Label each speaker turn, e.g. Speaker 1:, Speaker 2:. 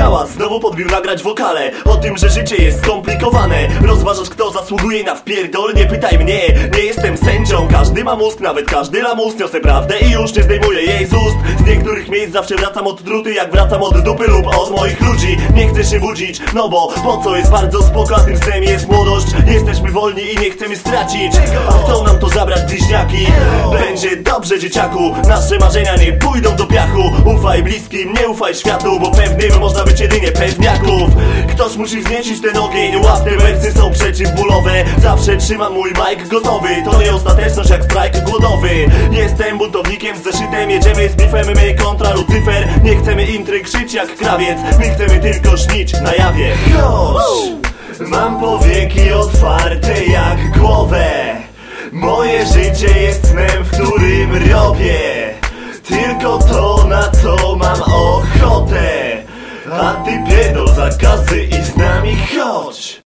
Speaker 1: Biała znowu podbił nagrać wokale. O tym, że życie jest skomplikowane. Rozważasz kto zasługuje na wpierdol? Nie pytaj mnie, nie jestem sędzią. Każdy ma mózg, nawet każdy lamus. Niosę prawdę i już nie zdejmuję jej z ust. Z niektórych miejsc zawsze wracam od druty Jak wracam od dupy lub od moich ludzi. Nie chcę się budzić, no bo po co jest bardzo spoko A tym snem jest młodość? Jesteśmy wolni i nie chcemy stracić. A chcą nam to zabrać bliźniaki. Będzie dobrze dzieciaku. Nasze marzenia nie pójdą do piachu. Ufaj bliskim, nie ufaj światu Bo pewnym można być pewniaków Ktoś musi wzniecić ten ogień Łapne wersy są przeciwbólowe. Zawsze trzymam mój mic gotowy. To nie ostateczność jak strajk głodowy. Jestem buntownikiem z zeszytem. Jedziemy z bifem my kontra Lucyfer. Nie chcemy intryg żyć jak krawiec. My chcemy tylko śnić na jawie. Chodź! Mam powieki otwarte jak głowę. Moje życie jest snem, w którym robię ty pierdol zakazy i z nami chodź